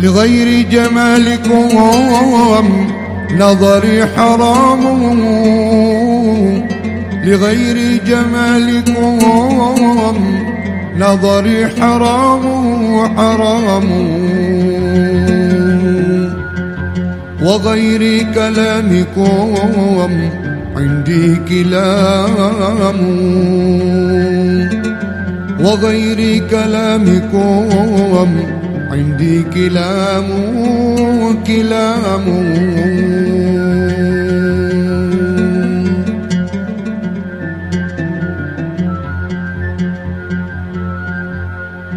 لغير جمالكم نظري حرام. لغير جمالكم نظري حرام حرام. وغير كلامكم عندي كلام. وغير كلامكم عندي كلام كلام.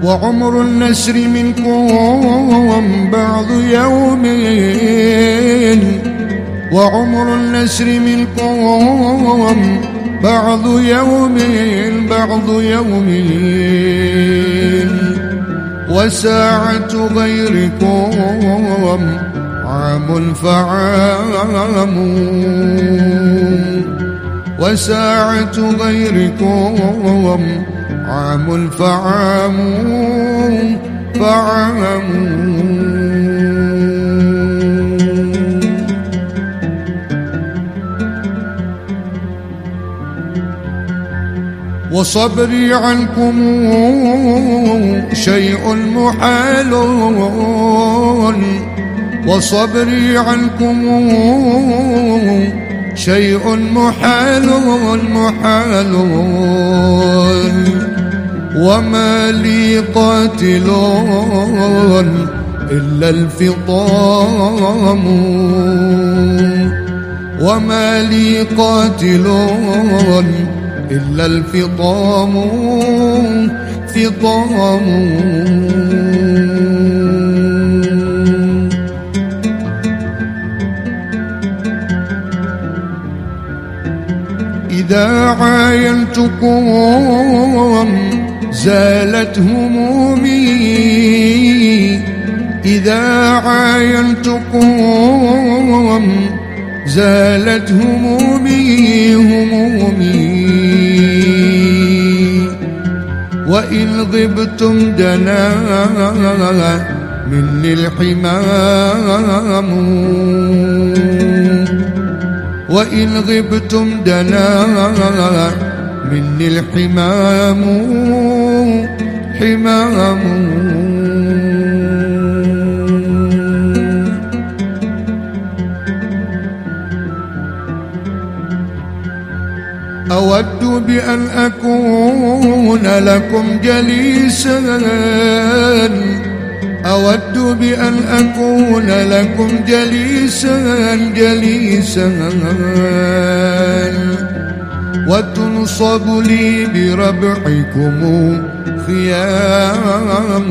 وعمر النسر منكم بعض يومين وعمر النسر منكم بعض يومين بعض يومين وساعة غيركم عام فعام. وساعة غيركم عام فعام فعام. وصبري عنكم شيء محال. وصبري عنكم شيء محال محال. وما لي قاتل إلا الفطام. وما لي قاتل إلا الفطام فطام. إذا عاينتكم زالت همومي إذا عاينتكم زالت همومي همومي وإن غبتم دنا مني الحمام. وإن غبتم دنا مني الحمام. حمام. بأن أكون لكم جليسا. أود بأن أكون لكم جليسا جليسا. وتنصب لي بربعكم خيام.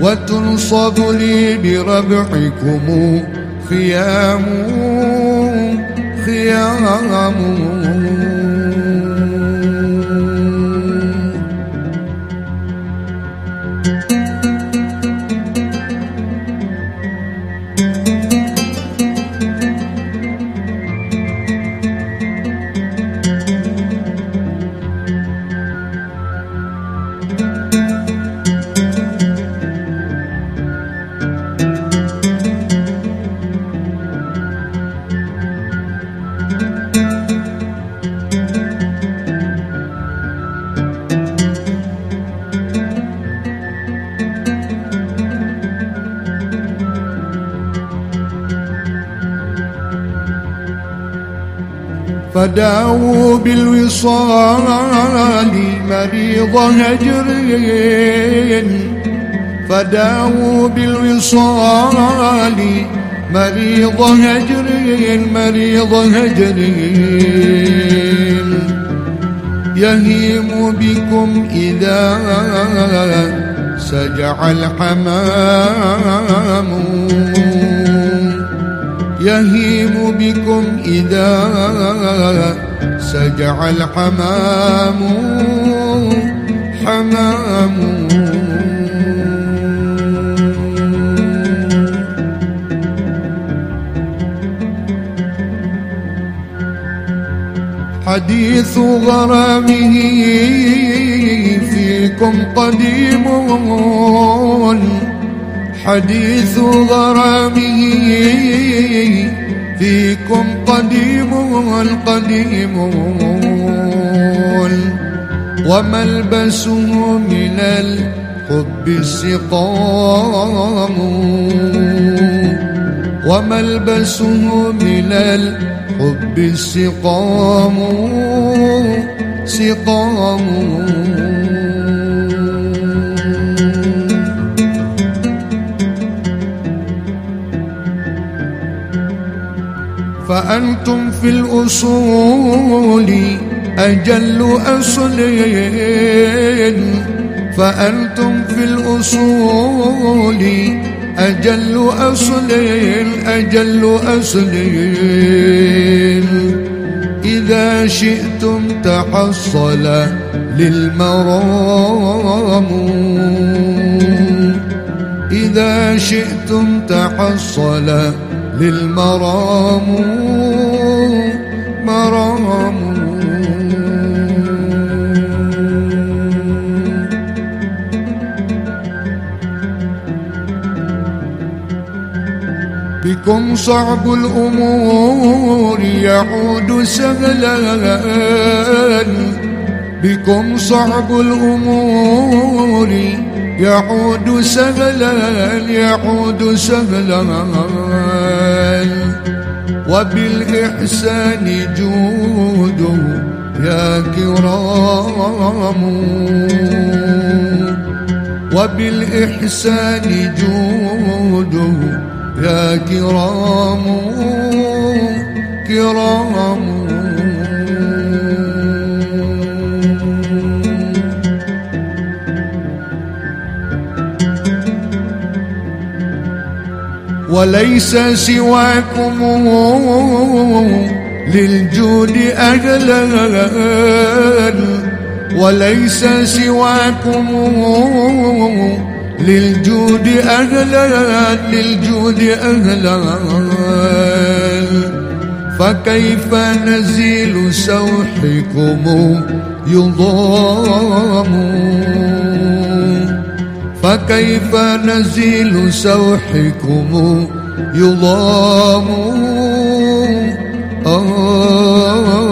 وتنصب لي بربعكم خيام. خيام فداووا بالوصال مريض هجر فداووا بالوصال مريض هجر مريض هجر يهيم بكم إذا سجع الحمام. يهيم بكم إذا سجع الحمام. حمام. حديث غرامه في فيكم قديم. حديث غرامه فيكم قديم القديم وملبسه من الحب السقام. وملبسه من الحب السقام. سقام. فأنتم في الأصول أجل أصل فأنتم في الأصول أجل أصل أجل أصل إذا شئتم تحصل للمرام. إذا شئتم تحصل للمرام مرام. بكم صعب الأمور يعود سهلا. بكم صعب الأمور يعود سهلا يعود سهلا. وبالإحسان جوده يا كرام. وبالإحسان جوده يا كرام. كرام. وليس سواكم للجود أهلا. وليس سواكم للجود أهلا. للجود أهلا. فكيف نزيل سوحكم يضام؟ فكيف نزيل سوحكم يضام آه.